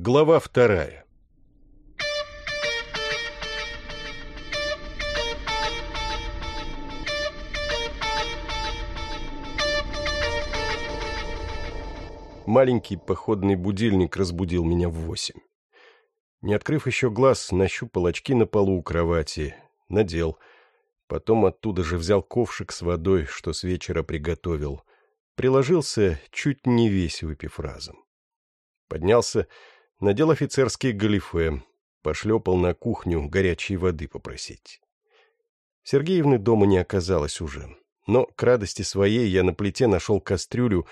Глава вторая Маленький походный будильник разбудил меня в восемь. Не открыв еще глаз, нащупал очки на полу у кровати, надел. Потом оттуда же взял ковшик с водой, что с вечера приготовил. Приложился, чуть не весь выпив разом. Поднялся, надел офицерские галифе, пошлепал на кухню горячей воды попросить. Сергеевны дома не оказалось уже, но к радости своей я на плите нашел кастрюлю,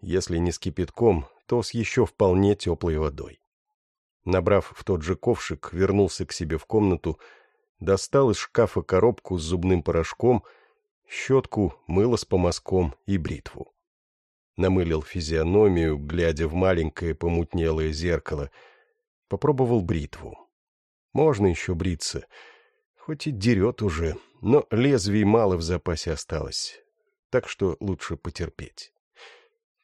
если не с кипятком, то с еще вполне теплой водой. Набрав в тот же ковшик, вернулся к себе в комнату, достал из шкафа коробку с зубным порошком, щетку, мыло с помазком и бритву. Намылил физиономию, глядя в маленькое помутнелое зеркало. Попробовал бритву. Можно еще бриться, хоть и дерет уже, но лезвий мало в запасе осталось, так что лучше потерпеть.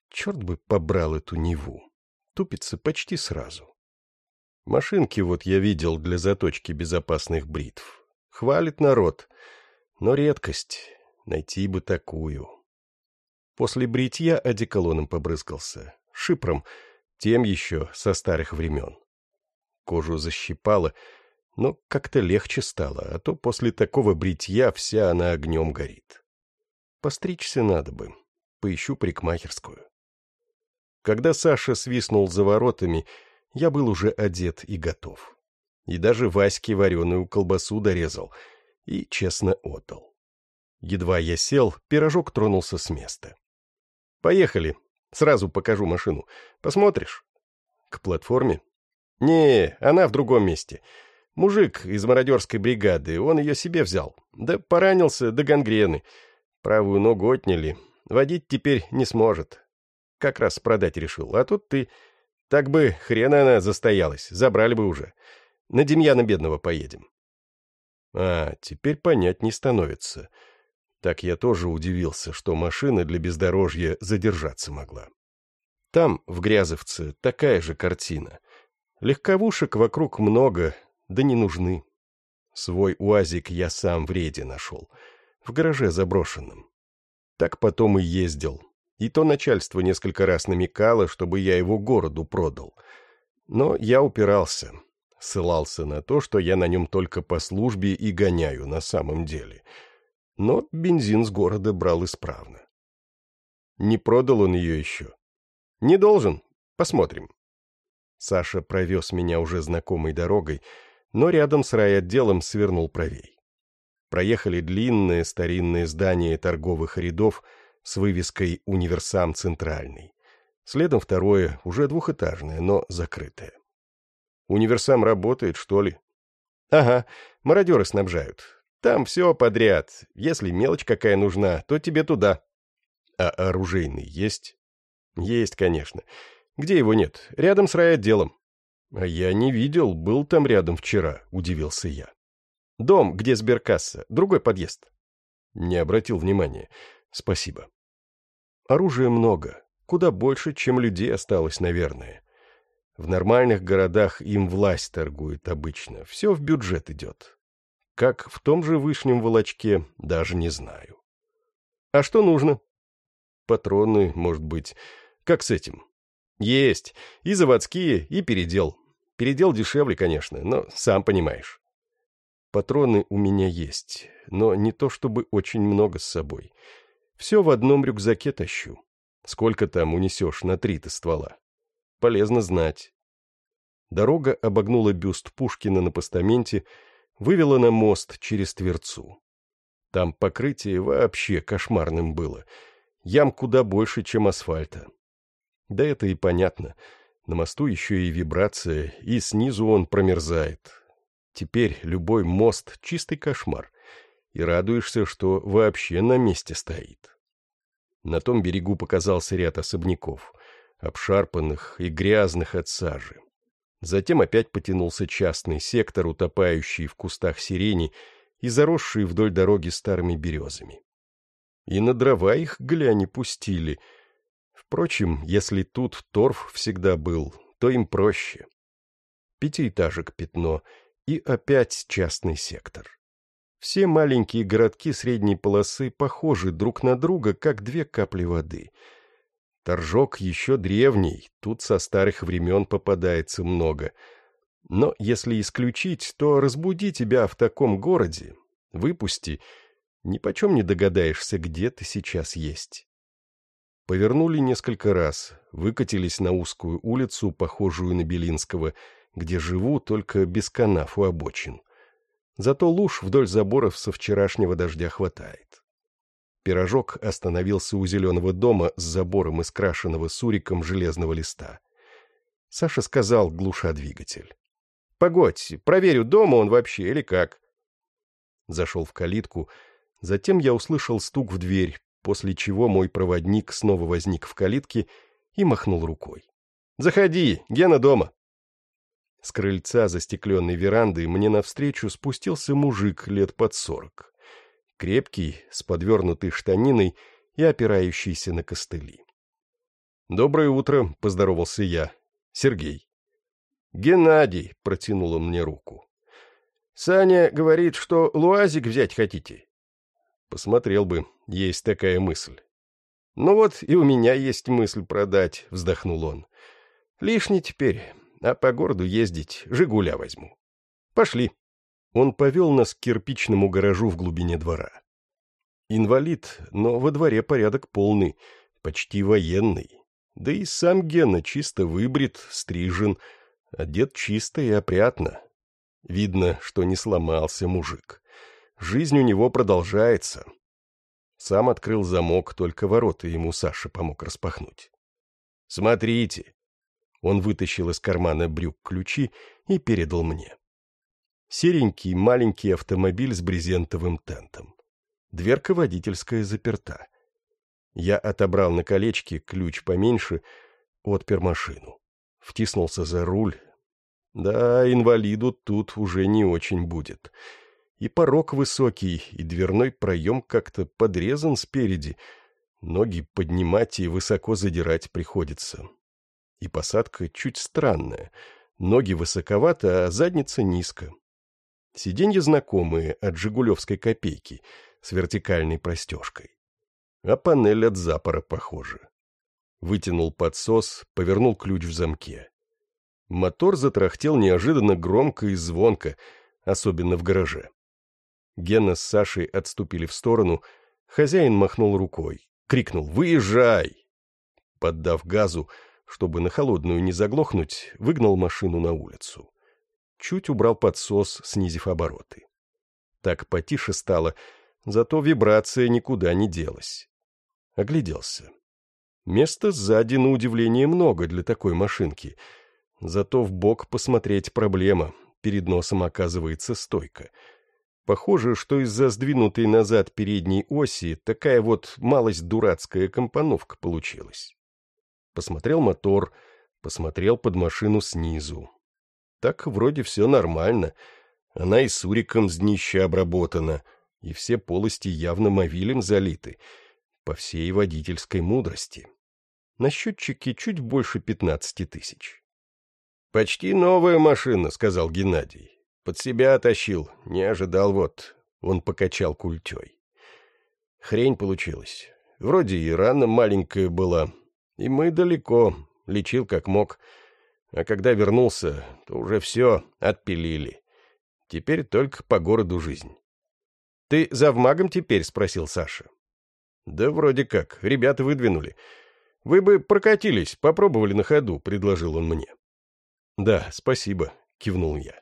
Черт бы побрал эту Неву. Тупится почти сразу. Машинки вот я видел для заточки безопасных бритв. Хвалит народ. Но редкость. Найти бы такую. После бритья одеколоном побрызгался. Шипром. Тем еще со старых времен. Кожу защипало, но как-то легче стало, а то после такого бритья вся она огнем горит. Постричься надо бы. Поищу парикмахерскую. Когда Саша свистнул за воротами, я был уже одет и готов. И даже Ваське вареную колбасу дорезал и честно отдал. Едва я сел, пирожок тронулся с места. «Поехали. Сразу покажу машину. Посмотришь?» «К платформе?» «Не, она в другом месте. Мужик из мародерской бригады, он ее себе взял. Да поранился до гангрены. Правую ногу отняли. Водить теперь не сможет. Как раз продать решил. А тут ты... Так бы хрен она застоялась. Забрали бы уже. На Демьяна Бедного поедем. А, теперь понять не становится. Так я тоже удивился, что машина для бездорожья задержаться могла. Там, в Грязовце, такая же картина. Легковушек вокруг много, да не нужны. Свой уазик я сам в рейде нашел, в гараже заброшенном. Так потом и ездил, и то начальство несколько раз намекало, чтобы я его городу продал. Но я упирался, ссылался на то, что я на нем только по службе и гоняю на самом деле. Но бензин с города брал исправно. Не продал он ее еще. Не должен. Посмотрим. Саша провез меня уже знакомой дорогой, но рядом с райотделом свернул правей. Проехали длинные старинные здания торговых рядов, с вывеской «Универсам Центральный». Следом второе, уже двухэтажное, но закрытое. «Универсам работает, что ли?» «Ага, мародеры снабжают. Там все подряд. Если мелочь какая нужна, то тебе туда». «А оружейный есть?» «Есть, конечно. Где его нет? Рядом с райотделом». «А я не видел, был там рядом вчера», — удивился я. «Дом, где сберкасса, другой подъезд». Не обратил внимания. «Спасибо». Оружия много, куда больше, чем людей осталось, наверное. В нормальных городах им власть торгует обычно, все в бюджет идет. Как в том же Вышнем Волочке, даже не знаю. А что нужно? Патроны, может быть. Как с этим? Есть. И заводские, и передел. Передел дешевле, конечно, но сам понимаешь. Патроны у меня есть, но не то чтобы очень много с собой. Все в одном рюкзаке тащу. Сколько там унесешь на три-то ствола? Полезно знать. Дорога обогнула бюст Пушкина на постаменте, вывела на мост через Тверцу. Там покрытие вообще кошмарным было. Ям куда больше, чем асфальта. Да это и понятно. На мосту еще и вибрация, и снизу он промерзает. Теперь любой мост — чистый кошмар и радуешься, что вообще на месте стоит. На том берегу показался ряд особняков, обшарпанных и грязных от сажи. Затем опять потянулся частный сектор, утопающий в кустах сирени и заросший вдоль дороги старыми березами. И на дрова их, глянь, пустили. Впрочем, если тут торф всегда был, то им проще. пятиэтажек пятно и опять частный сектор. Все маленькие городки средней полосы похожи друг на друга, как две капли воды. Торжок еще древний, тут со старых времен попадается много. Но если исключить, то разбуди тебя в таком городе, выпусти, ни почем не догадаешься, где ты сейчас есть. Повернули несколько раз, выкатились на узкую улицу, похожую на Белинского, где живу только без канав у обочин. Зато луж вдоль заборов со вчерашнего дождя хватает. Пирожок остановился у зеленого дома с забором из крашеного суриком железного листа. Саша сказал, глуша двигатель. — Погодь, проверю, дома он вообще или как. Зашел в калитку, затем я услышал стук в дверь, после чего мой проводник снова возник в калитке и махнул рукой. «Заходи, Гена дома!» С крыльца застекленной веранды мне навстречу спустился мужик лет под сорок. Крепкий, с подвернутой штаниной и опирающийся на костыли. «Доброе утро», — поздоровался я. «Сергей». «Геннадий», — протянул он мне руку. «Саня говорит, что луазик взять хотите». «Посмотрел бы, есть такая мысль». «Ну вот и у меня есть мысль продать», — вздохнул он. «Лишний теперь, а по городу ездить «Жигуля» возьму. Пошли». Он повел нас к кирпичному гаражу в глубине двора. Инвалид, но во дворе порядок полный, почти военный. Да и сам Гена чисто выбрит, стрижен, одет чисто и опрятно. Видно, что не сломался мужик. Жизнь у него продолжается. Сам открыл замок, только ворота ему Саша помог распахнуть. «Смотрите!» Он вытащил из кармана брюк ключи и передал мне. Серенький маленький автомобиль с брезентовым тентом. Дверка водительская заперта. Я отобрал на колечке ключ поменьше, отпер машину. Втиснулся за руль. Да, инвалиду тут уже не очень будет. — и порог высокий, и дверной проем как-то подрезан спереди. Ноги поднимать и высоко задирать приходится. И посадка чуть странная. Ноги высоковато, а задница низко. Сиденья знакомые от «Жигулевской копейки» с вертикальной простежкой. А панель от запора похожа. Вытянул подсос, повернул ключ в замке. Мотор затрахтел неожиданно громко и звонко, особенно в гараже. Гена с Сашей отступили в сторону. Хозяин махнул рукой. Крикнул «Выезжай!». Поддав газу, чтобы на холодную не заглохнуть, выгнал машину на улицу. Чуть убрал подсос, снизив обороты. Так потише стало, зато вибрация никуда не делась. Огляделся. Места сзади, на удивление, много для такой машинки. Зато в бок посмотреть проблема. Перед носом оказывается стойка — Похоже, что из-за сдвинутой назад передней оси такая вот малость дурацкая компоновка получилась. Посмотрел мотор, посмотрел под машину снизу. Так вроде все нормально. Она и суриком с днища обработана, и все полости явно мовилем залиты, по всей водительской мудрости. На счетчике чуть больше пятнадцати тысяч. «Почти новая машина», — сказал Геннадий. Под себя тащил, не ожидал вот. Он покачал культей. Хрень получилась. Вроде и рана маленькая была. И мы далеко, лечил как мог. А когда вернулся, то уже все отпилили. Теперь только по городу жизнь. — Ты завмагом теперь? — спросил Саша. — Да вроде как. Ребята выдвинули. Вы бы прокатились, попробовали на ходу, — предложил он мне. — Да, спасибо, — кивнул я.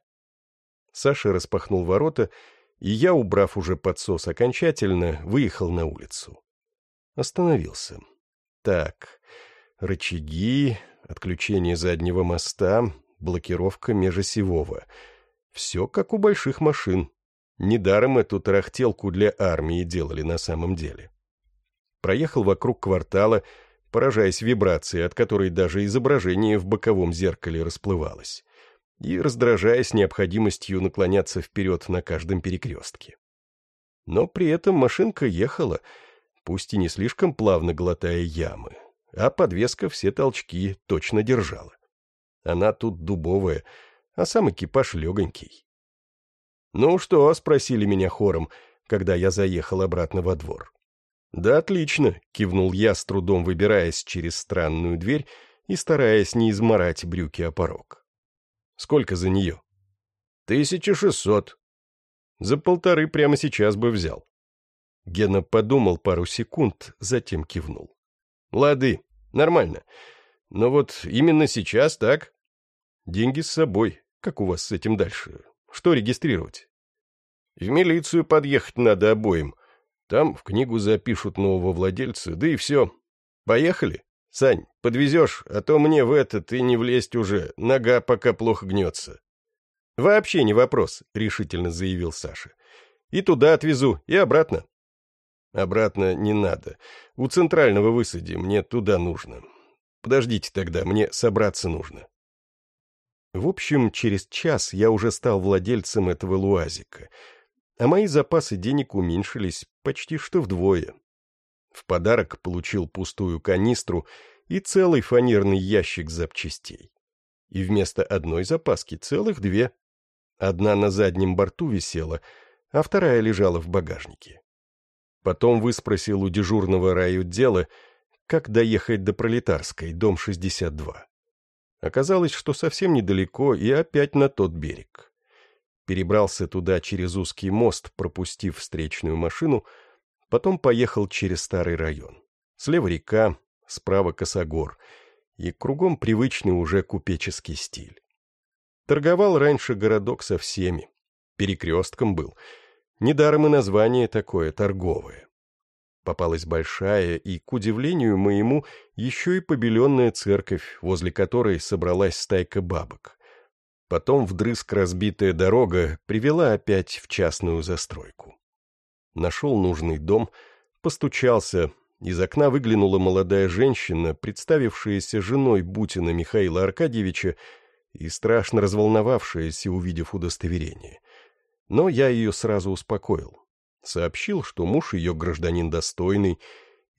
Саша распахнул ворота, и я, убрав уже подсос окончательно, выехал на улицу. Остановился. Так, рычаги, отключение заднего моста, блокировка межосевого. Все как у больших машин. Недаром эту тарахтелку для армии делали на самом деле. Проехал вокруг квартала, поражаясь вибрации, от которой даже изображение в боковом зеркале расплывалось и раздражаясь необходимостью наклоняться вперед на каждом перекрестке. Но при этом машинка ехала, пусть и не слишком плавно глотая ямы, а подвеска все толчки точно держала. Она тут дубовая, а сам экипаж легонький. «Ну что?» — спросили меня хором, когда я заехал обратно во двор. «Да отлично», — кивнул я, с трудом выбираясь через странную дверь и стараясь не изморать брюки о порог. «Сколько за нее?» «Тысяча шестьсот». «За полторы прямо сейчас бы взял». Гена подумал пару секунд, затем кивнул. «Лады, нормально. Но вот именно сейчас так?» «Деньги с собой. Как у вас с этим дальше? Что регистрировать?» «В милицию подъехать надо обоим. Там в книгу запишут нового владельца, да и все. Поехали? Сань, подвезешь, а то мне в этот и не влезть уже, нога пока плохо гнется». «Вообще не вопрос», — решительно заявил Саша. «И туда отвезу, и обратно». Обратно не надо. У центрального высади, мне туда нужно. Подождите тогда, мне собраться нужно. В общем, через час я уже стал владельцем этого луазика, а мои запасы денег уменьшились почти что вдвое. В подарок получил пустую канистру и целый фанерный ящик запчастей. И вместо одной запаски целых две. Одна на заднем борту висела, а вторая лежала в багажнике. Потом выспросил у дежурного райотдела, как доехать до Пролетарской, дом 62. Оказалось, что совсем недалеко и опять на тот берег. Перебрался туда через узкий мост, пропустив встречную машину, потом поехал через старый район. Слева река, справа косогор, и кругом привычный уже купеческий стиль. Торговал раньше городок со всеми, перекрестком был — Недаром и название такое, торговое. Попалась большая и, к удивлению моему, еще и побеленная церковь, возле которой собралась стайка бабок. Потом вдрызг разбитая дорога привела опять в частную застройку. Нашел нужный дом, постучался, из окна выглянула молодая женщина, представившаяся женой Бутина Михаила Аркадьевича и страшно разволновавшаяся, увидев удостоверение — но я ее сразу успокоил. Сообщил, что муж ее гражданин достойный,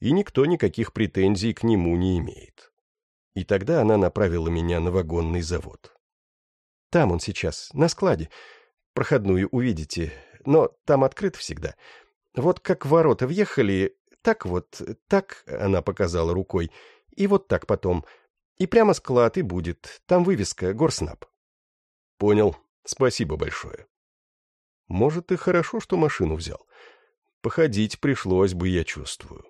и никто никаких претензий к нему не имеет. И тогда она направила меня на вагонный завод. Там он сейчас, на складе. Проходную увидите, но там открыт всегда. Вот как ворота въехали, так вот, так, она показала рукой, и вот так потом. И прямо склад и будет, там вывеска «Горснаб». Понял, спасибо большое. Может, и хорошо, что машину взял. Походить пришлось бы, я чувствую.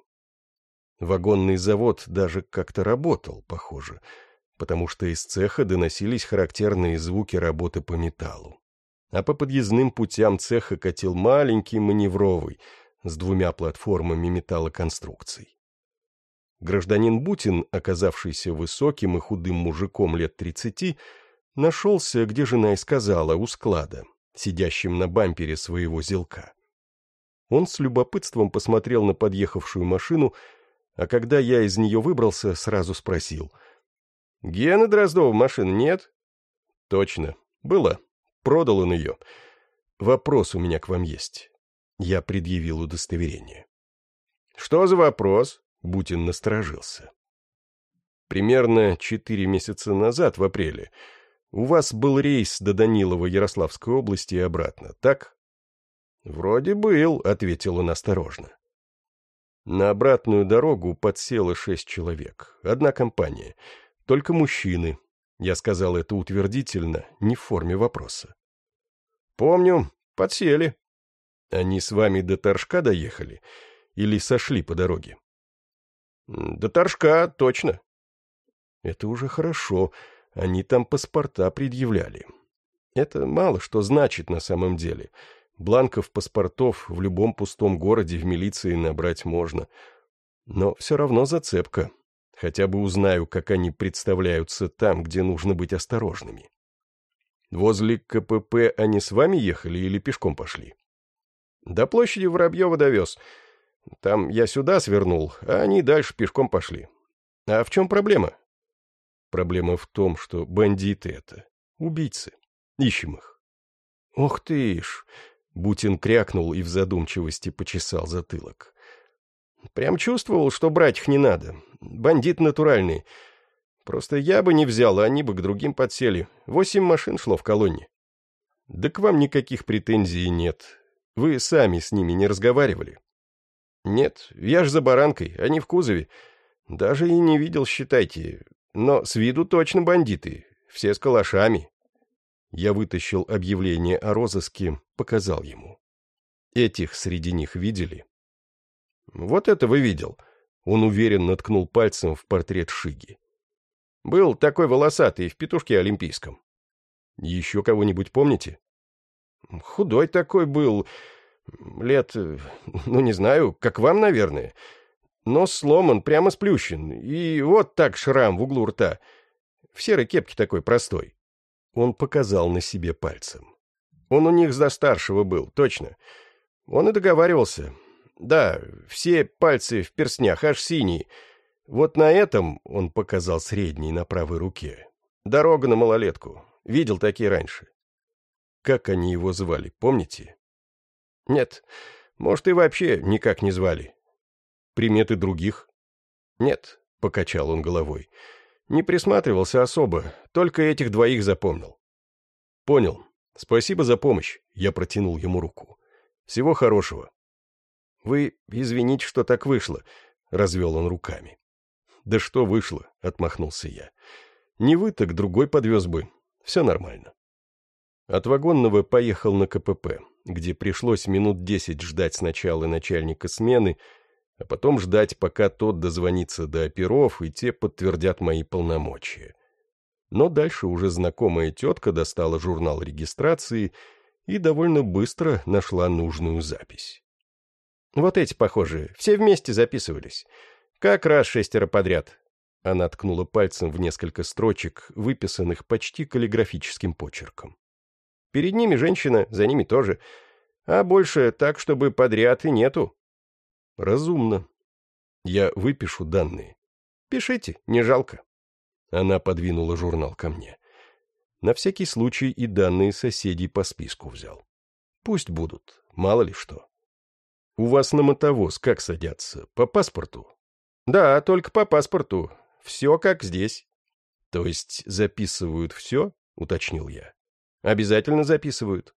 Вагонный завод даже как-то работал, похоже, потому что из цеха доносились характерные звуки работы по металлу. А по подъездным путям цеха катил маленький маневровый с двумя платформами металлоконструкций. Гражданин Бутин, оказавшийся высоким и худым мужиком лет тридцати, нашелся, где жена и сказала, у склада, сидящим на бампере своего зелка. Он с любопытством посмотрел на подъехавшую машину, а когда я из нее выбрался, сразу спросил. «Гена Дроздова машины нет?» «Точно. Была. Продал он ее. Вопрос у меня к вам есть». Я предъявил удостоверение. «Что за вопрос?» — Бутин насторожился. Примерно четыре месяца назад, в апреле, у вас был рейс до Данилова Ярославской области и обратно, так? Вроде был, ответил он осторожно. На обратную дорогу подсело шесть человек. Одна компания. Только мужчины. Я сказал это утвердительно, не в форме вопроса. Помню, подсели. Они с вами до Торжка доехали? Или сошли по дороге? До Торжка, точно. Это уже хорошо. Они там паспорта предъявляли. Это мало что значит на самом деле. Бланков паспортов в любом пустом городе в милиции набрать можно. Но все равно зацепка. Хотя бы узнаю, как они представляются там, где нужно быть осторожными. Возле КПП они с вами ехали или пешком пошли? До площади Воробьева довез. Там я сюда свернул, а они дальше пешком пошли. А в чем проблема? Проблема в том, что бандиты это, убийцы. Ищем их. Ох ты ж! Бутин крякнул и в задумчивости почесал затылок. Прям чувствовал, что брать их не надо. Бандит натуральный. Просто я бы не взял, а они бы к другим подсели. Восемь машин шло в колонне. Да к вам никаких претензий нет. Вы сами с ними не разговаривали. Нет, я ж за баранкой, они в кузове. Даже и не видел, считайте. Но с виду точно бандиты. Все с калашами. Я вытащил объявление о розыске, показал ему. Этих среди них видели? Вот это вы видел. Он уверенно ткнул пальцем в портрет Шиги. Был такой волосатый в петушке олимпийском. Еще кого-нибудь помните? Худой такой был. Лет, ну не знаю, как вам, наверное. Нос сломан, прямо сплющен. И вот так шрам в углу рта. В серой кепке такой простой. Он показал на себе пальцем. Он у них за старшего был, точно. Он и договаривался. Да, все пальцы в перстнях, аж синие. Вот на этом, он показал средний на правой руке, дорога на малолетку. Видел такие раньше. Как они его звали, помните? Нет, может, и вообще никак не звали. Приметы других? Нет, покачал он головой. Не присматривался особо, только этих двоих запомнил. Понял. Спасибо за помощь. Я протянул ему руку. Всего хорошего. Вы извините, что так вышло, развел он руками. Да что вышло, отмахнулся я. Не вы, так другой подвез бы. Все нормально. От вагонного поехал на КПП, где пришлось минут десять ждать сначала начальника смены, а потом ждать, пока тот дозвонится до оперов, и те подтвердят мои полномочия. Но дальше уже знакомая тетка достала журнал регистрации и довольно быстро нашла нужную запись. Вот эти, похоже, все вместе записывались. Как раз шестеро подряд. Она ткнула пальцем в несколько строчек, выписанных почти каллиграфическим почерком. Перед ними женщина, за ними тоже. А больше так, чтобы подряд и нету. Разумно. Я выпишу данные. Пишите, не жалко. Она подвинула журнал ко мне. На всякий случай и данные соседей по списку взял. Пусть будут, мало ли что. У вас на мотовоз как садятся? По паспорту? Да, только по паспорту. Все как здесь. То есть записывают все? Уточнил я. Обязательно записывают.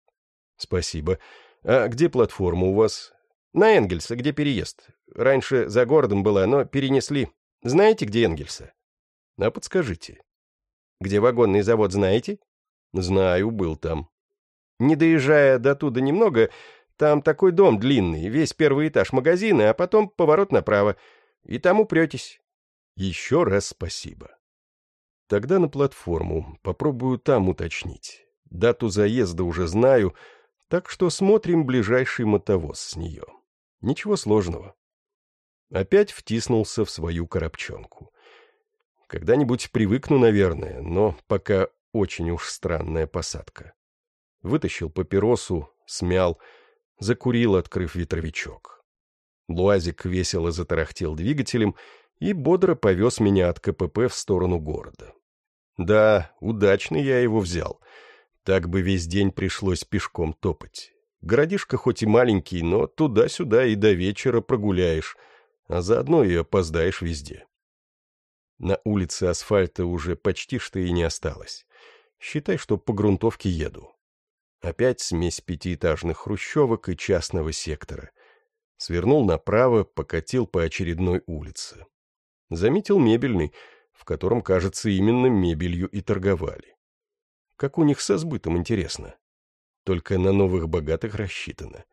Спасибо. А где платформа у вас? На Энгельса, где переезд. Раньше за городом была, но перенесли. Знаете, где Энгельса? А подскажите. Где вагонный завод, знаете? Знаю, был там. Не доезжая до туда немного, там такой дом длинный, весь первый этаж магазина, а потом поворот направо. И там упретесь. Еще раз спасибо. Тогда на платформу. Попробую там уточнить. Дату заезда уже знаю, так что смотрим ближайший мотовоз с нее. Ничего сложного. Опять втиснулся в свою коробчонку. Когда-нибудь привыкну, наверное, но пока очень уж странная посадка. Вытащил папиросу, смял — закурил, открыв ветровичок. Луазик весело затарахтел двигателем и бодро повез меня от КПП в сторону города. Да, удачно я его взял. Так бы весь день пришлось пешком топать. Городишко хоть и маленький, но туда-сюда и до вечера прогуляешь, а заодно и опоздаешь везде. На улице асфальта уже почти что и не осталось. Считай, что по грунтовке еду. Опять смесь пятиэтажных хрущевок и частного сектора. Свернул направо, покатил по очередной улице. Заметил мебельный, в котором, кажется, именно мебелью и торговали. Как у них со сбытом, интересно. Только на новых богатых рассчитано.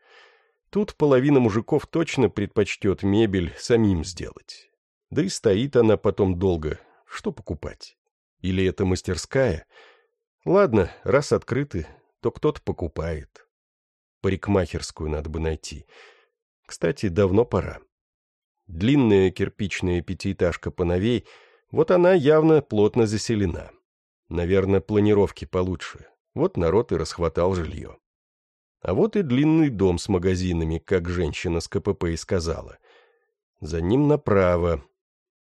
Тут половина мужиков точно предпочтет мебель самим сделать. Да и стоит она потом долго. Что покупать? Или это мастерская? Ладно, раз открыты, то кто-то покупает. Парикмахерскую надо бы найти. Кстати, давно пора. Длинная кирпичная пятиэтажка поновей, вот она явно плотно заселена. Наверное, планировки получше. Вот народ и расхватал жилье. А вот и длинный дом с магазинами, как женщина с КПП и сказала. За ним направо.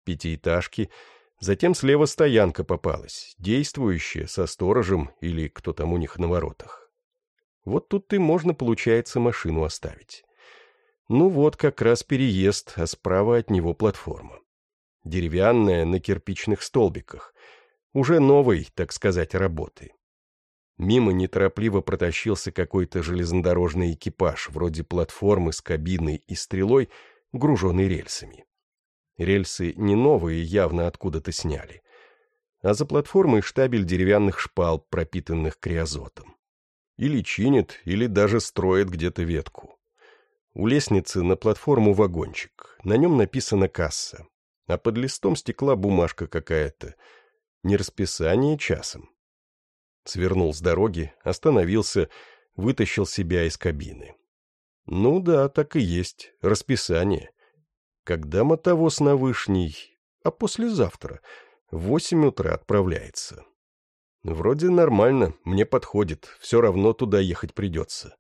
Пятиэтажки — Затем слева стоянка попалась, действующая, со сторожем или кто там у них на воротах. Вот тут и можно, получается, машину оставить. Ну вот как раз переезд, а справа от него платформа. Деревянная, на кирпичных столбиках. Уже новой, так сказать, работы. Мимо неторопливо протащился какой-то железнодорожный экипаж, вроде платформы с кабиной и стрелой, груженный рельсами. Рельсы не новые, явно откуда-то сняли. А за платформой штабель деревянных шпал, пропитанных криозотом. Или чинит, или даже строит где-то ветку. У лестницы на платформу вагончик, на нем написана касса, а под листом стекла бумажка какая-то. Не расписание часом, Свернул с дороги, остановился, вытащил себя из кабины. Ну да, так и есть, расписание. Когда мотовоз на Вышний, а послезавтра, в восемь утра отправляется. Вроде нормально, мне подходит, все равно туда ехать придется.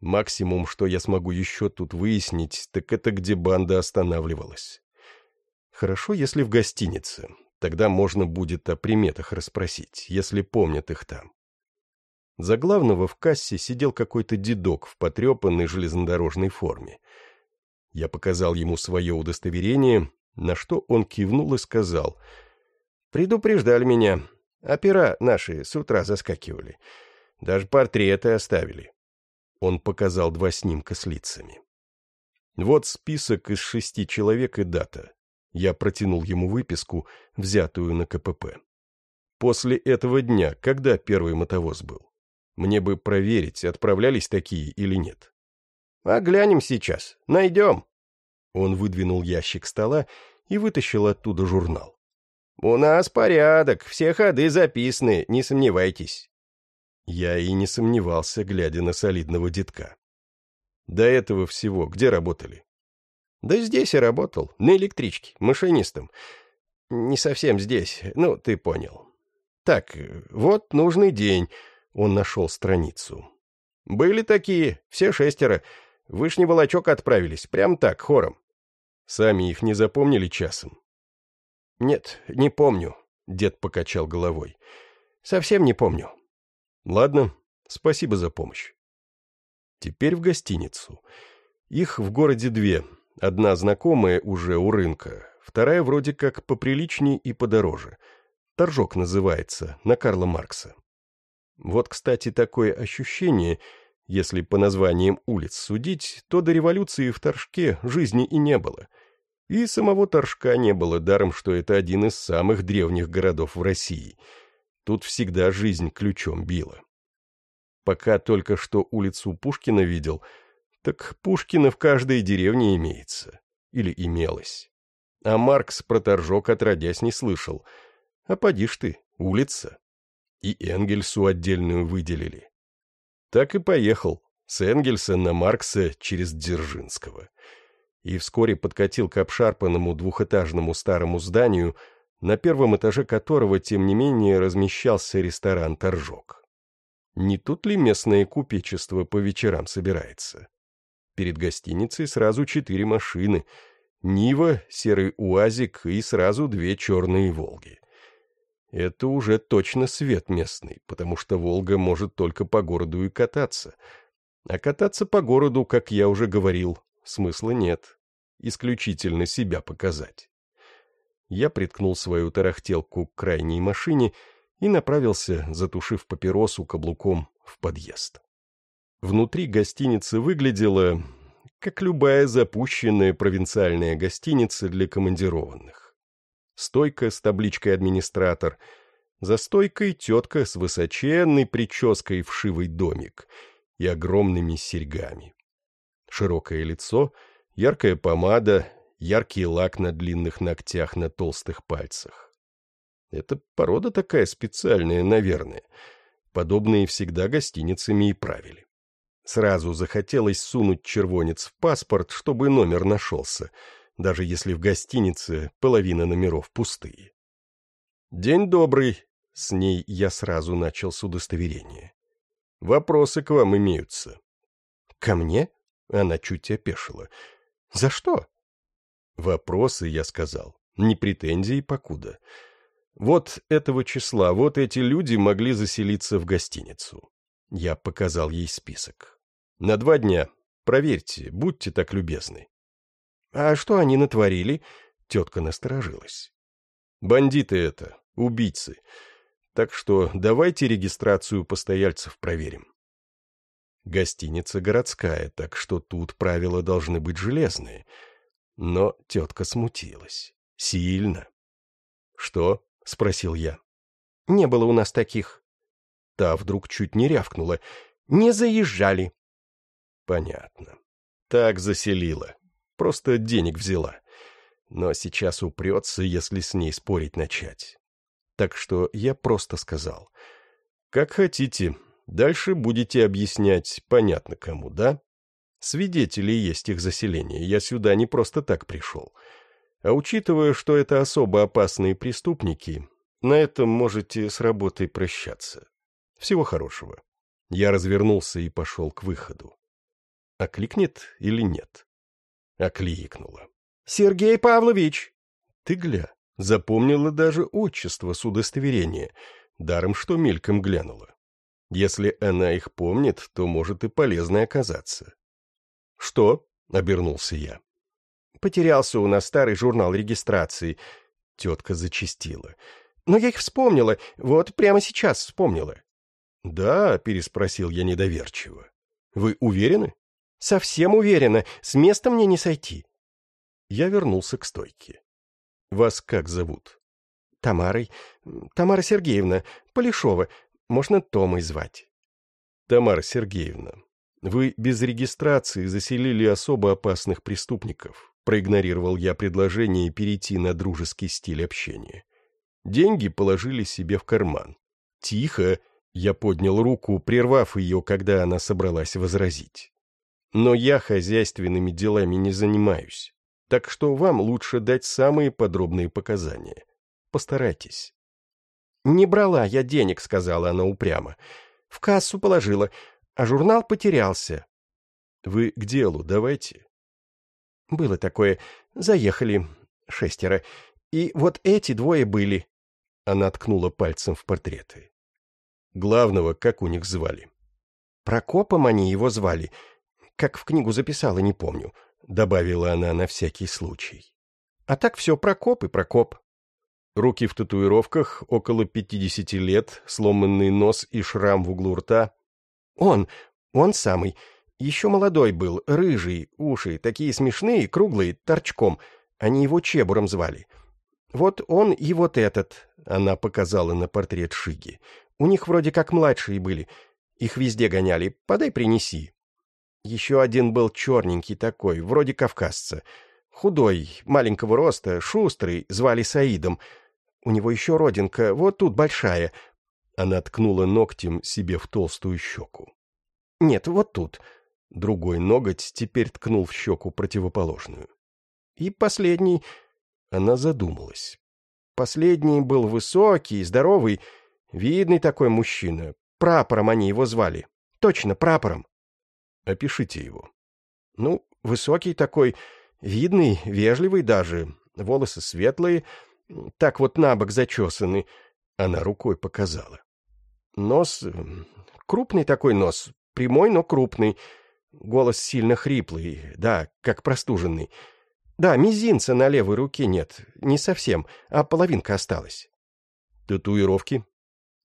Максимум, что я смогу еще тут выяснить, так это где банда останавливалась. Хорошо, если в гостинице, Тогда можно будет о приметах расспросить, если помнят их там. За главного в кассе сидел какой-то дедок в потрепанной железнодорожной форме. Я показал ему свое удостоверение, на что он кивнул и сказал. «Предупреждали меня. Опера наши с утра заскакивали. Даже портреты оставили». Он показал два снимка с лицами. Вот список из шести человек и дата. Я протянул ему выписку, взятую на КПП. После этого дня, когда первый мотовоз был? Мне бы проверить, отправлялись такие или нет. А глянем сейчас. Найдем. Он выдвинул ящик стола и вытащил оттуда журнал. «У нас порядок, все ходы записаны, не сомневайтесь». Я и не сомневался, глядя на солидного детка. До этого всего где работали? Да здесь и работал, на электричке, машинистом. Не совсем здесь, ну, ты понял. Так, вот нужный день. Он нашел страницу. Были такие, все шестеро. Вышний волочок отправились, прям так, хором. Сами их не запомнили часом? Нет, не помню, дед покачал головой. Совсем не помню. Ладно, спасибо за помощь. Теперь в гостиницу. Их в городе две — Одна знакомая уже у рынка, вторая вроде как поприличней и подороже. Торжок называется, на Карла Маркса. Вот, кстати, такое ощущение, если по названиям улиц судить, то до революции в Торжке жизни и не было. И самого Торжка не было, даром, что это один из самых древних городов в России. Тут всегда жизнь ключом била. Пока только что улицу Пушкина видел — так Пушкина в каждой деревне имеется. Или имелось. А Маркс про торжок отродясь не слышал. А поди ж ты, улица. И Энгельсу отдельную выделили. Так и поехал. С Энгельса на Маркса через Дзержинского. И вскоре подкатил к обшарпанному двухэтажному старому зданию, на первом этаже которого, тем не менее, размещался ресторан «Торжок». Не тут ли местное купечество по вечерам собирается? Перед гостиницей сразу четыре машины. Нива, серый УАЗик и сразу две черные «Волги». Это уже точно свет местный, потому что «Волга» может только по городу и кататься. А кататься по городу, как я уже говорил, смысла нет. Исключительно себя показать. Я приткнул свою тарахтелку к крайней машине и направился, затушив папиросу каблуком, в подъезд. Внутри гостиницы выглядела, как любая запущенная провинциальная гостиница для командированных. Стойка с табличкой «Администратор», за стойкой тетка с высоченной прической в шивый домик и огромными серьгами. Широкое лицо, яркая помада, яркий лак на длинных ногтях на толстых пальцах. Это порода такая специальная, наверное. Подобные всегда гостиницами и правили. Сразу захотелось сунуть червонец в паспорт, чтобы номер нашелся, даже если в гостинице половина номеров пустые. «День добрый!» — с ней я сразу начал с удостоверения. «Вопросы к вам имеются». «Ко мне?» — она чуть опешила. «За что?» «Вопросы», — я сказал, — «не претензии покуда». Вот этого числа, вот эти люди могли заселиться в гостиницу. Я показал ей список. На два дня. Проверьте, будьте так любезны. — А что они натворили? Тетка насторожилась. Бандиты это, убийцы. Так что давайте регистрацию постояльцев проверим. Гостиница городская, так что тут правила должны быть железные. Но тетка смутилась. Сильно. «Что?» — спросил я. «Не было у нас таких». Та вдруг чуть не рявкнула. «Не заезжали». «Понятно. Так заселила. Просто денег взяла. Но сейчас упрется, если с ней спорить начать. Так что я просто сказал. Как хотите, Дальше будете объяснять, понятно кому, да? Свидетели есть их заселения, я сюда не просто так пришел. А учитывая, что это особо опасные преступники, на этом можете с работой прощаться. Всего хорошего. Я развернулся и пошел к выходу. Окликнет или нет? Окликнула. «Сергей Павлович!» Ты гля, запомнила даже отчество с удостоверения, даром что мельком глянула. Если она их помнит, то может и полезной оказаться. «Что?» — обернулся я. «Потерялся у нас старый журнал регистрации». Тетка зачистила. «Но я их вспомнила. Вот прямо сейчас вспомнила». «Да?» — переспросил я недоверчиво. «Вы уверены?» «Совсем уверена. С места мне не сойти». Я вернулся к стойке. «Вас как зовут?» «Тамарой. Тамара Сергеевна. Полишова. Можно Томой звать. Тамара Сергеевна, вы без регистрации заселили особо опасных преступников. Проигнорировал я предложение перейти на дружеский стиль общения. Деньги положили себе в карман. Тихо, я поднял руку, прервав ее, когда она собралась возразить. Но я хозяйственными делами не занимаюсь, так что вам лучше дать самые подробные показания. Постарайтесь. «Не брала я денег», — сказала она упрямо. «В кассу положила, а журнал потерялся». «Вы к делу давайте». «Было такое. Заехали. Шестеро. И вот эти двое были». Она ткнула пальцем в портреты. «Главного как у них звали?» «Прокопом они его звали. Как в книгу записала, не помню», — добавила она на всякий случай. «А так все Прокоп и Прокоп». Руки в татуировках, около пятидесяти лет, сломанный нос и шрам в углу рта. Он, он самый. Еще молодой был, рыжий, уши, такие смешные, круглые, торчком. Они его Чебуром звали. Вот он и вот этот, она показала на портрет Шиги. У них вроде как младшие были. Их везде гоняли. Подай, принеси. Еще один был черненький такой, вроде кавказца. Худой, маленького роста, шустрый, звали Саидом — у него еще родинка, вот тут большая». Она ткнула ногтем себе в толстую щеку. «Нет, вот тут». Другой ноготь теперь ткнул в щеку противоположную. «И последний...» Она задумалась. «Последний был высокий, здоровый, видный такой мужчина. Прапором они его звали. Точно, прапором». «Опишите его». «Ну, высокий такой, видный, вежливый даже, волосы светлые, так вот на бок зачесаны. Она рукой показала. Нос... Крупный такой нос. Прямой, но крупный. Голос сильно хриплый. Да, как простуженный. Да, мизинца на левой руке нет. Не совсем, а половинка осталась. Татуировки?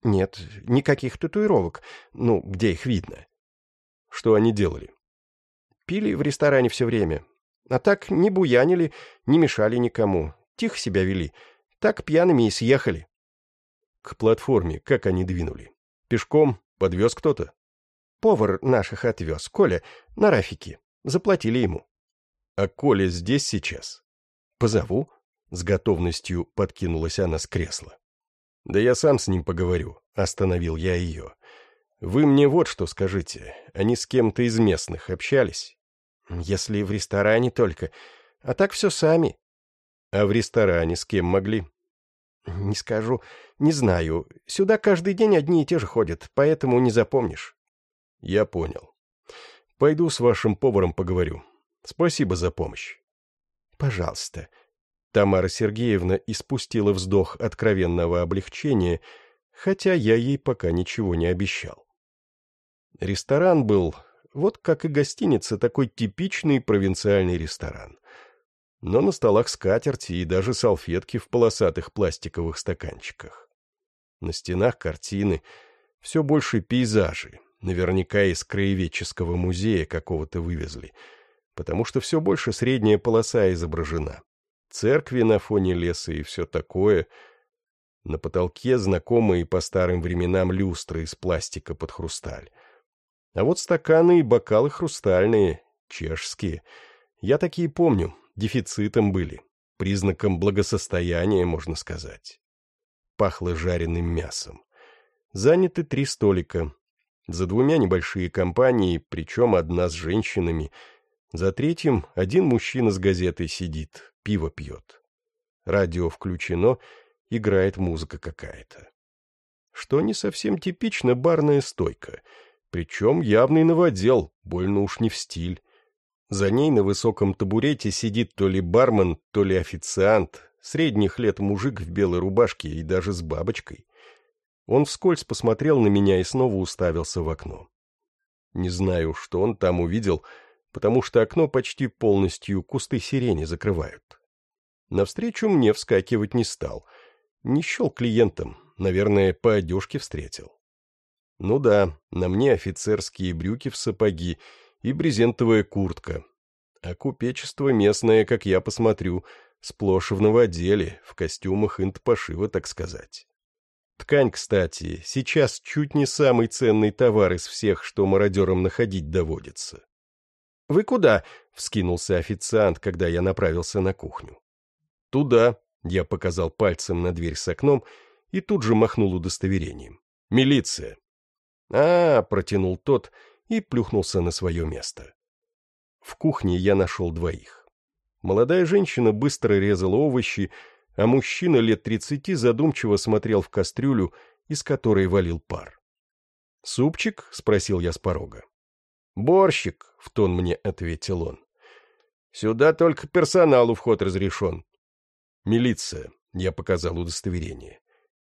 Нет, никаких татуировок. Ну, где их видно? Что они делали? Пили в ресторане все время. А так не буянили, не мешали никому. Тихо себя вели. Так пьяными и съехали. К платформе как они двинули? Пешком? Подвез кто-то? Повар наших отвез, Коля, на Рафике. Заплатили ему. А Коля здесь сейчас? Позову? С готовностью подкинулась она с кресла. Да я сам с ним поговорю, остановил я ее. Вы мне вот что скажите, они с кем-то из местных общались? Если в ресторане только, а так все сами. А в ресторане с кем могли? «Не скажу. Не знаю. Сюда каждый день одни и те же ходят, поэтому не запомнишь». «Я понял. Пойду с вашим поваром поговорю. Спасибо за помощь». «Пожалуйста». Тамара Сергеевна испустила вздох откровенного облегчения, хотя я ей пока ничего не обещал. Ресторан был, вот как и гостиница, такой типичный провинциальный ресторан. Но на столах скатерти и даже салфетки в полосатых пластиковых стаканчиках. На стенах картины, все больше пейзажи, наверняка из краеведческого музея какого-то вывезли, потому что все больше средняя полоса изображена. Церкви на фоне леса и все такое. На потолке знакомые по старым временам люстры из пластика под хрусталь. А вот стаканы и бокалы хрустальные, чешские. Я такие помню, дефицитом были, признаком благосостояния, можно сказать. Пахло жареным мясом. Заняты три столика. За двумя небольшие компании, причем одна с женщинами. За третьим один мужчина с газетой сидит, пиво пьет. Радио включено, играет музыка какая-то. Что не совсем типично барная стойка, причем явный новодел, больно уж не в стиль. За ней на высоком табурете сидит то ли бармен, то ли официант, средних лет мужик в белой рубашке и даже с бабочкой. Он вскользь посмотрел на меня и снова уставился в окно. Не знаю, что он там увидел, потому что окно почти полностью кусты сирени закрывают. Навстречу мне вскакивать не стал. Не счел клиентом, наверное, по одежке встретил. Ну да, на мне офицерские брюки в сапоги и брезентовая куртка. А купечество местное, как я посмотрю, сплошь в новоделе, в костюмах инт-пошива, так сказать. Ткань, кстати, сейчас чуть не самый ценный товар из всех, что мародерам находить доводится. «Вы куда?» — вскинулся официант, когда я направился на кухню. «Туда», — я показал пальцем на дверь с окном и тут же махнул удостоверением. «Милиция». «А, — протянул тот и плюхнулся на свое место. В кухне я нашел двоих. Молодая женщина быстро резала овощи, а мужчина лет тридцати задумчиво смотрел в кастрюлю, из которой валил пар. «Супчик?» — спросил я с порога. «Борщик», — в тон мне ответил он. «Сюда только персоналу вход разрешен». «Милиция», — я показал удостоверение.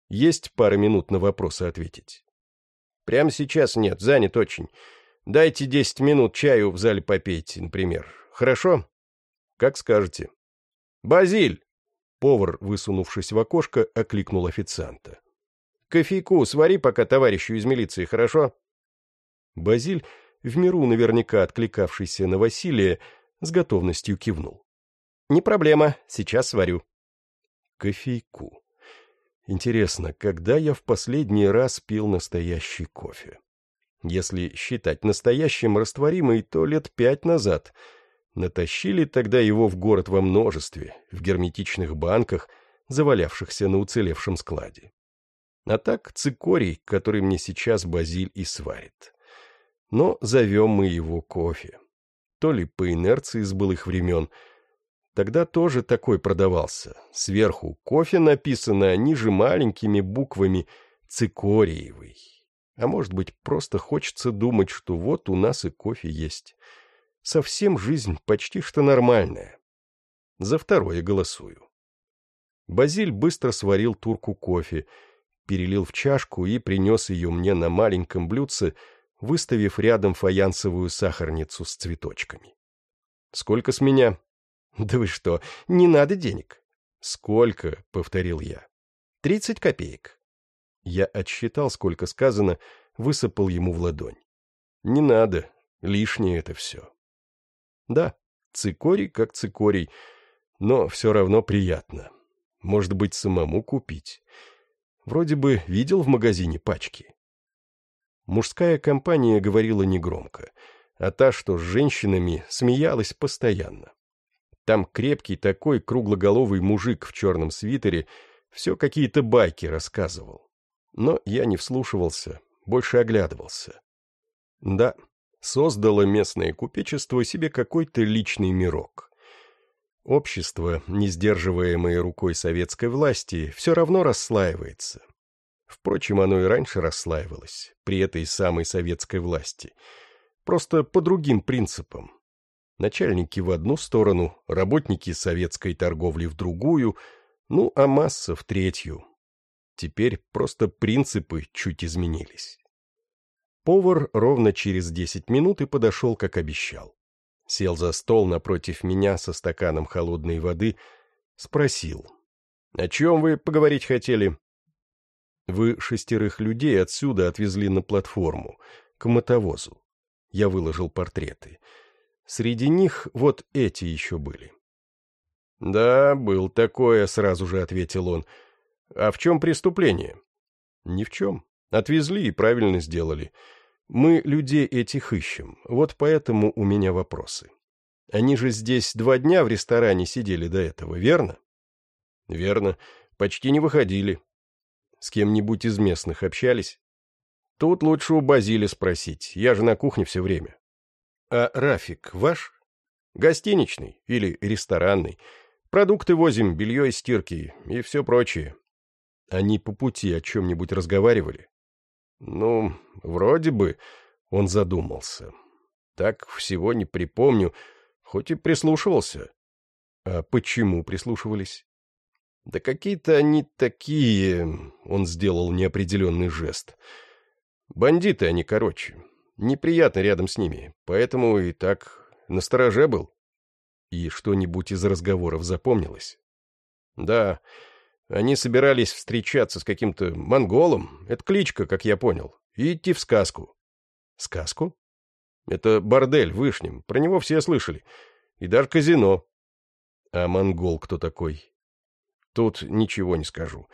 «Есть пара минут на вопросы ответить». «Прямо сейчас нет, занят очень. Дайте десять минут чаю в зале попейте, например. Хорошо?» «Как скажете». «Базиль!» Повар, высунувшись в окошко, окликнул официанта. «Кофейку свари пока товарищу из милиции, хорошо?» Базиль, в миру наверняка откликавшийся на Василия, с готовностью кивнул. «Не проблема, сейчас сварю». Кофейку. Интересно, когда я в последний раз пил настоящий кофе? Если считать настоящим растворимый, то лет пять назад — Натащили тогда его в город во множестве, в герметичных банках, завалявшихся на уцелевшем складе. А так цикорий, который мне сейчас Базиль и сварит. Но зовем мы его кофе. То ли по инерции с былых времен. Тогда тоже такой продавался. Сверху кофе написано, а ниже маленькими буквами «цикориевый». А может быть, просто хочется думать, что вот у нас и кофе есть совсем жизнь почти что нормальная. За второе голосую. Базиль быстро сварил турку кофе, перелил в чашку и принес ее мне на маленьком блюдце, выставив рядом фаянсовую сахарницу с цветочками. «Сколько с меня?» «Да вы что, не надо денег». «Сколько?» — повторил я. «Тридцать копеек». Я отсчитал, сколько сказано, высыпал ему в ладонь. «Не надо, лишнее это все». Да, цикорий как цикорий, но все равно приятно. Может быть, самому купить. Вроде бы видел в магазине пачки. Мужская компания говорила негромко, а та, что с женщинами, смеялась постоянно. Там крепкий такой круглоголовый мужик в черном свитере все какие-то байки рассказывал. Но я не вслушивался, больше оглядывался. Да, создало местное купечество себе какой-то личный мирок. Общество, не сдерживаемое рукой советской власти, все равно расслаивается. Впрочем, оно и раньше расслаивалось, при этой самой советской власти. Просто по другим принципам. Начальники в одну сторону, работники советской торговли в другую, ну а масса в третью. Теперь просто принципы чуть изменились. Повар ровно через десять минут и подошел, как обещал. Сел за стол напротив меня со стаканом холодной воды, спросил. «О чем вы поговорить хотели?» «Вы шестерых людей отсюда отвезли на платформу, к мотовозу. Я выложил портреты. Среди них вот эти еще были». «Да, был такое», — сразу же ответил он. «А в чем преступление?» «Ни в чем. Отвезли и правильно сделали. Мы людей этих ищем, вот поэтому у меня вопросы. Они же здесь два дня в ресторане сидели до этого, верно?» «Верно. Почти не выходили. С кем-нибудь из местных общались?» «Тут лучше у Базили спросить, я же на кухне все время». «А Рафик ваш?» «Гостиничный или ресторанный. Продукты возим, белье и стирки и все прочее. Они по пути о чем-нибудь разговаривали? Ну, вроде бы, он задумался. Так всего не припомню, хоть и прислушивался. А почему прислушивались? Да какие-то они такие... Он сделал неопределенный жест. Бандиты они, короче. Неприятно рядом с ними, поэтому и так настороже был. И что-нибудь из разговоров запомнилось? Да, они собирались встречаться с каким-то монголом, это кличка, как я понял, и идти в сказку. Сказку? Это бордель в Вышнем, про него все слышали. И даже казино. А монгол кто такой? Тут ничего не скажу.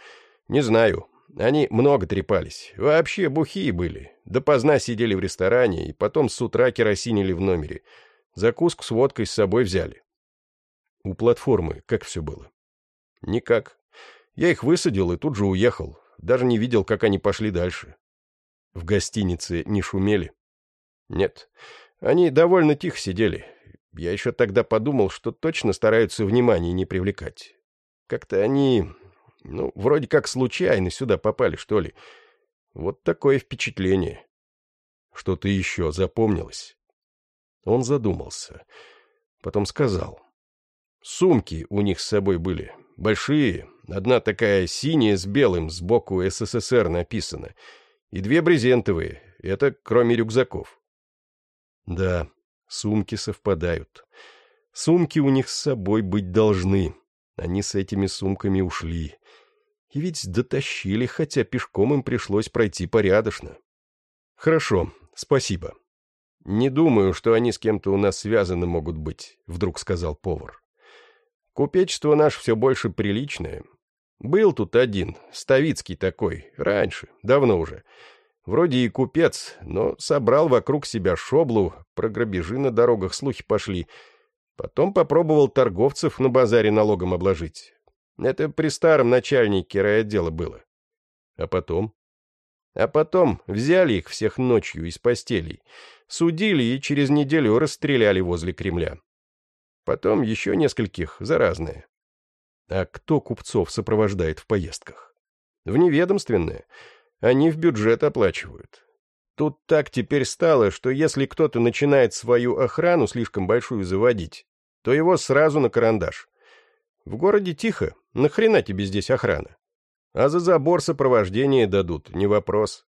Не знаю. Они много трепались. Вообще бухие были. Допоздна сидели в ресторане, и потом с утра керосинили в номере. Закуску с водкой с собой взяли. У платформы как все было? Никак. Я их высадил и тут же уехал. Даже не видел, как они пошли дальше. В гостинице не шумели? Нет. Они довольно тихо сидели. Я еще тогда подумал, что точно стараются внимания не привлекать. Как-то они, ну, вроде как случайно сюда попали, что ли. Вот такое впечатление. Что-то еще запомнилось. Он задумался. Потом сказал. Сумки у них с собой были. Большие. Одна такая синяя с белым, сбоку СССР написано. И две брезентовые. Это кроме рюкзаков. Да, сумки совпадают. Сумки у них с собой быть должны. Они с этими сумками ушли. И ведь дотащили, хотя пешком им пришлось пройти порядочно. Хорошо, спасибо. Не думаю, что они с кем-то у нас связаны могут быть, вдруг сказал повар. Купечество наше все больше приличное. Был тут один, Ставицкий такой, раньше, давно уже. Вроде и купец, но собрал вокруг себя шоблу, про грабежи на дорогах слухи пошли. Потом попробовал торговцев на базаре налогом обложить. Это при старом начальнике райотдела было. А потом? А потом взяли их всех ночью из постелей, судили и через неделю расстреляли возле Кремля. Потом еще нескольких за разные. А кто купцов сопровождает в поездках? Вневедомственные. Они в бюджет оплачивают. Тут так теперь стало, что если кто-то начинает свою охрану слишком большую заводить, то его сразу на карандаш. В городе тихо, нахрена тебе здесь охрана? А за забор сопровождения дадут, не вопрос.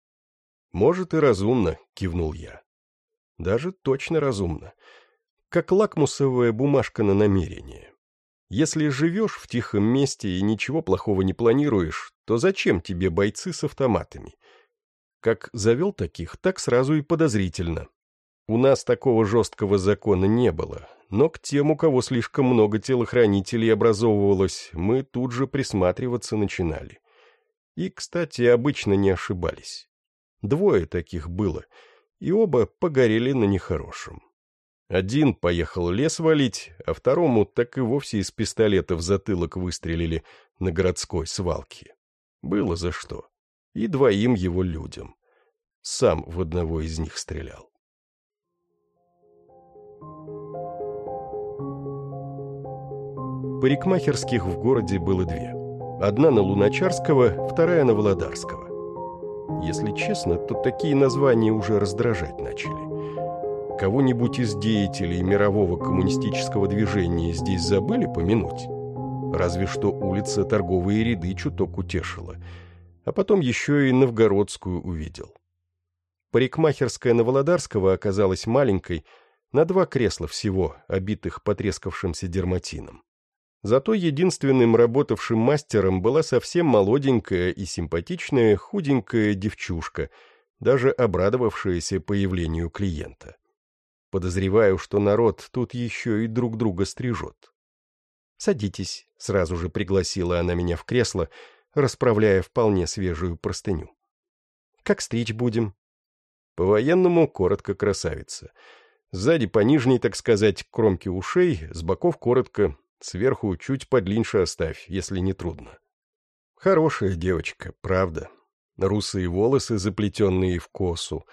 Может и разумно, кивнул я. Даже точно разумно как лакмусовая бумажка на намерение. Если живешь в тихом месте и ничего плохого не планируешь, то зачем тебе бойцы с автоматами? Как завел таких, так сразу и подозрительно. У нас такого жесткого закона не было, но к тем, у кого слишком много телохранителей образовывалось, мы тут же присматриваться начинали. И, кстати, обычно не ошибались. Двое таких было, и оба погорели на нехорошем. Один поехал лес валить, а второму так и вовсе из пистолета в затылок выстрелили на городской свалке. Было за что. И двоим его людям. Сам в одного из них стрелял. Парикмахерских в городе было две. Одна на Луначарского, вторая на Володарского. Если честно, то такие названия уже раздражать начали кого-нибудь из деятелей мирового коммунистического движения здесь забыли помянуть? Разве что улица торговые ряды чуток утешила. А потом еще и Новгородскую увидел. Парикмахерская на Володарского оказалась маленькой, На два кресла всего, обитых потрескавшимся дерматином. Зато единственным работавшим мастером была совсем молоденькая и симпатичная худенькая девчушка, даже обрадовавшаяся появлению клиента. Подозреваю, что народ тут еще и друг друга стрижет. «Садитесь», — сразу же пригласила она меня в кресло, расправляя вполне свежую простыню. «Как стричь будем?» По-военному коротко красавица. Сзади по нижней, так сказать, кромке ушей, с боков коротко, Сверху чуть подлиннее оставь, если не трудно. Хорошая девочка, правда. Русые волосы, заплетенные в косу,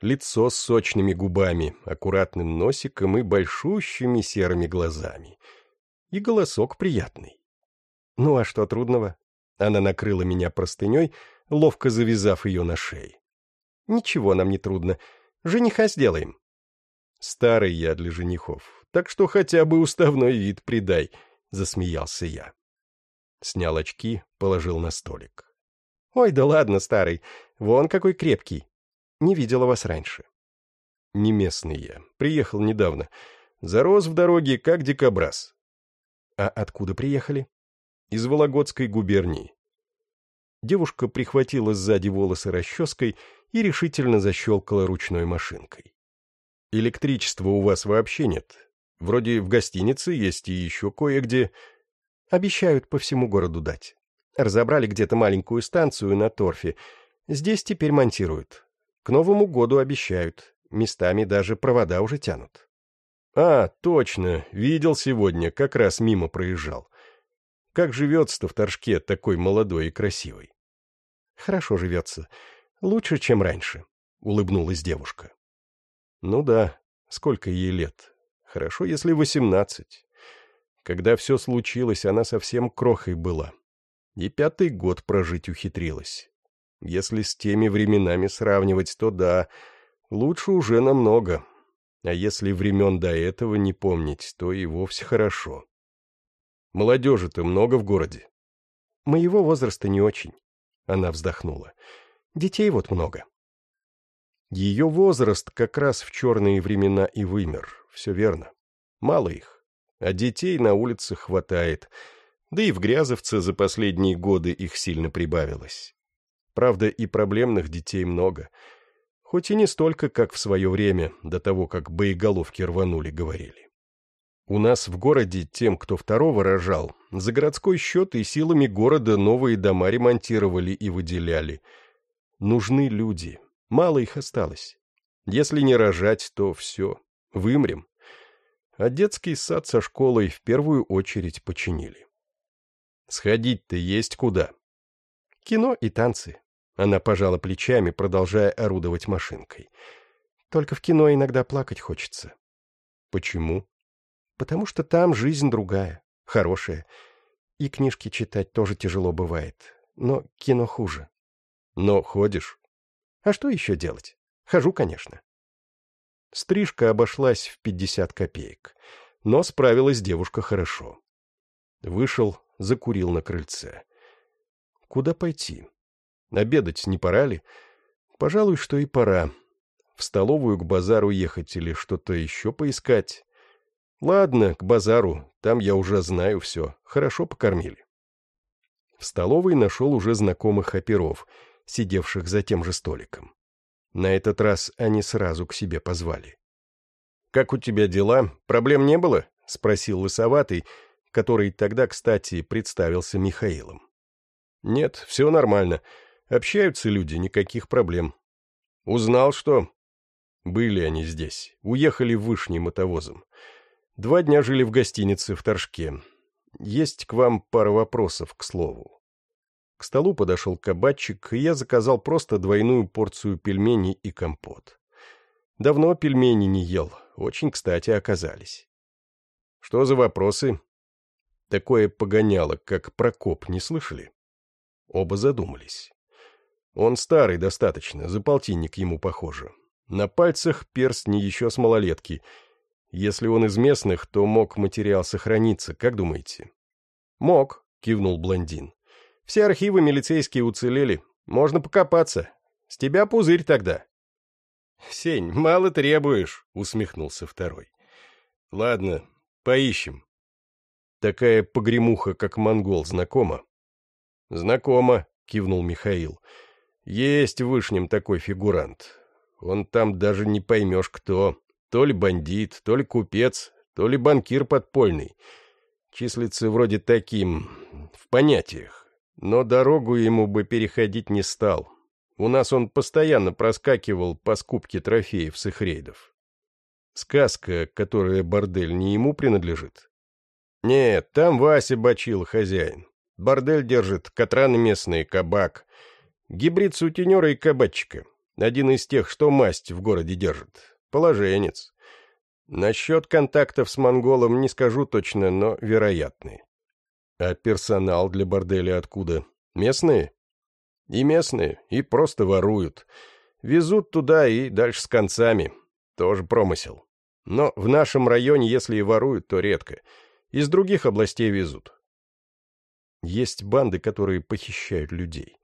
лицо с сочными губами, аккуратным носиком и большущими серыми глазами. И голосок приятный. Ну а что трудного? Она накрыла меня простыней, ловко завязав ее на шее. Ничего нам не трудно. Жениха сделаем. Старый я для женихов так что хотя бы уставной вид придай», — засмеялся я. Снял очки, положил на столик. «Ой, да ладно, старый, вон какой крепкий. Не видела вас раньше». «Не местный я, приехал недавно. Зарос в дороге, как дикобраз». «А откуда приехали?» «Из Вологодской губернии». Девушка прихватила сзади волосы расческой и решительно защелкала ручной машинкой. «Электричества у вас вообще нет. Вроде в гостинице есть и еще кое-где. Обещают по всему городу дать. Разобрали где-то маленькую станцию на торфе. Здесь теперь монтируют. К Новому году обещают. Местами даже провода уже тянут. А, точно, видел сегодня, как раз мимо проезжал. Как живется-то в Торжке такой молодой и красивый? Хорошо живется. Лучше, чем раньше, — улыбнулась девушка. Ну да, сколько ей лет? Хорошо, если восемнадцать. Когда все случилось, она совсем крохой была. И пятый год прожить ухитрилась. Если с теми временами сравнивать, то да, лучше уже намного. А если времен до этого не помнить, то и вовсе хорошо. Молодежи-то много в городе. Моего возраста не очень. Она вздохнула. Детей вот много. Ее возраст как раз в черные времена и вымер все верно. Мало их. А детей на улице хватает. Да и в Грязовце за последние годы их сильно прибавилось. Правда, и проблемных детей много. Хоть и не столько, как в свое время, до того, как боеголовки рванули, говорили. У нас в городе тем, кто второго рожал, за городской счет и силами города новые дома ремонтировали и выделяли. Нужны люди. Мало их осталось. Если не рожать, то все. Вымрем. А детский сад со школой в первую очередь починили. Сходить-то есть куда. Кино и танцы. Она пожала плечами, продолжая орудовать машинкой. Только в кино иногда плакать хочется. Почему? Потому что там жизнь другая, хорошая. И книжки читать тоже тяжело бывает. Но кино хуже. Но ходишь? А что еще делать? Хожу, конечно. Стрижка обошлась в пятьдесят копеек, но справилась девушка хорошо. Вышел, закурил на крыльце. Куда пойти? Обедать не пора ли? Пожалуй, что и пора. В столовую к базару ехать или что-то еще поискать? Ладно, к базару, там я уже знаю все, хорошо покормили. В столовой нашел уже знакомых оперов, сидевших за тем же столиком. На этот раз они сразу к себе позвали. «Как у тебя дела? Проблем не было?» — спросил лысоватый, который тогда, кстати, представился Михаилом. «Нет, все нормально. Общаются люди, никаких проблем. Узнал, что...» Были они здесь, уехали в Вышний мотовозом. Два дня жили в гостинице в Торжке. Есть к вам пара вопросов, к слову. К столу подошел кабачик, и я заказал просто двойную порцию пельменей и компот. Давно пельмени не ел, очень кстати оказались. Что за вопросы? Такое погоняло, как Прокоп, не слышали? Оба задумались. Он старый достаточно, за полтинник ему похоже. На пальцах перстни еще с малолетки. Если он из местных, то мог материал сохраниться, как думаете? Мог, кивнул блондин. Все архивы милицейские уцелели. Можно покопаться. С тебя пузырь тогда. Сень, мало требуешь, усмехнулся второй. Ладно, поищем. Такая погремуха, как монгол, знакома? Знакома, кивнул Михаил. Есть в Вышнем такой фигурант. Он там даже не поймешь кто. То ли бандит, то ли купец, то ли банкир подпольный. Числится вроде таким, в понятиях. Но дорогу ему бы переходить не стал. У нас он постоянно проскакивал по скупке трофеев с их рейдов. Сказка, которая бордель не ему принадлежит? Нет, там Вася бочил хозяин. Бордель держит катраны местные, кабак. Гибрид сутенера и кабачика. Один из тех, что масть в городе держит. Положенец. Насчет контактов с монголом не скажу точно, но вероятны. А персонал для борделя откуда? Местные? И местные, и просто воруют. Везут туда и дальше с концами. Тоже промысел. Но в нашем районе, если и воруют, то редко. Из других областей везут. Есть банды, которые похищают людей.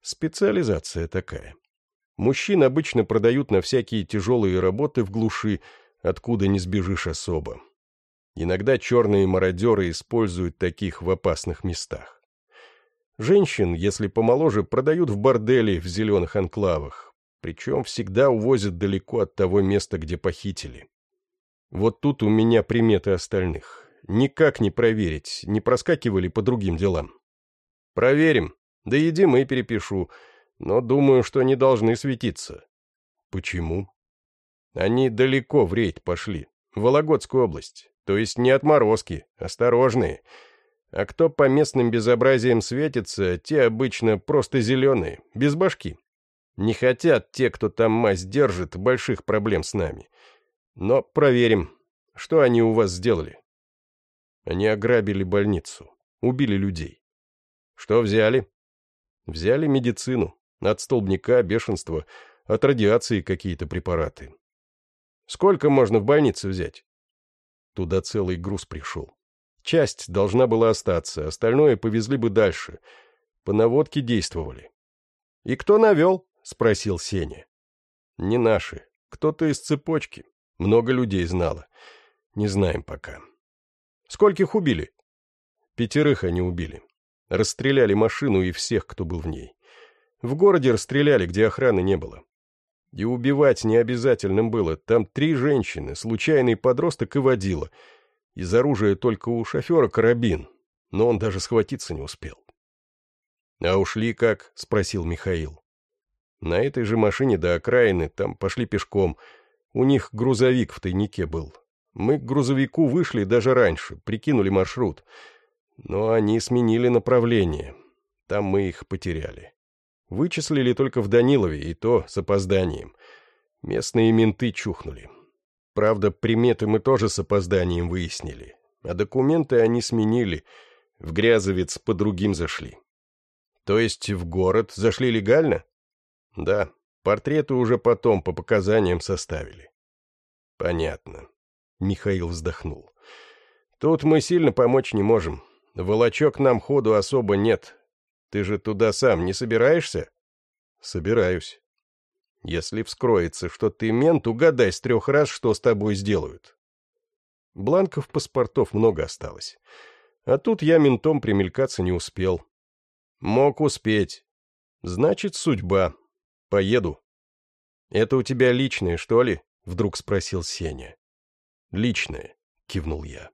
Специализация такая. Мужчин обычно продают на всякие тяжелые работы в глуши, откуда не сбежишь особо. Иногда черные мародеры используют таких в опасных местах. Женщин, если помоложе, продают в бордели в зеленых анклавах, причем всегда увозят далеко от того места, где похитили. Вот тут у меня приметы остальных. Никак не проверить, не проскакивали по другим делам. Проверим. Да едим и перепишу. Но думаю, что не должны светиться. Почему? Они далеко в рейд пошли, в Вологодскую область, то есть не отморозки, осторожные. А кто по местным безобразиям светится, те обычно просто зеленые, без башки. Не хотят те, кто там мазь держит, больших проблем с нами. Но проверим, что они у вас сделали. Они ограбили больницу, убили людей. Что взяли? Взяли медицину, от столбняка, бешенства, от радиации какие-то препараты. Сколько можно в больнице взять? Туда целый груз пришел. Часть должна была остаться, остальное повезли бы дальше. По наводке действовали. — И кто навел? — спросил Сеня. — Не наши. Кто-то из цепочки. Много людей знало. Не знаем пока. — Скольких убили? — Пятерых они убили. Расстреляли машину и всех, кто был в ней. В городе расстреляли, где охраны не было. И убивать не обязательным было. Там три женщины, случайный подросток и водила. Из оружия только у шофера карабин, но он даже схватиться не успел. — А ушли как? — спросил Михаил. — На этой же машине до окраины, там пошли пешком. У них грузовик в тайнике был. Мы к грузовику вышли даже раньше, прикинули маршрут. Но они сменили направление. Там мы их потеряли. Вычислили только в Данилове, и то с опозданием. Местные менты чухнули. Правда, приметы мы тоже с опозданием выяснили. А документы они сменили. В Грязовец по другим зашли. То есть в город зашли легально? Да, портреты уже потом по показаниям составили. Понятно. Михаил вздохнул. Тут мы сильно помочь не можем. Волочок нам ходу особо нет, ты же туда сам не собираешься? Собираюсь. Если вскроется, что ты мент, угадай с трех раз, что с тобой сделают. Бланков паспортов много осталось. А тут я ментом примелькаться не успел. Мог успеть. Значит, судьба. Поеду. Это у тебя личное, что ли? Вдруг спросил Сеня. Личное, кивнул я.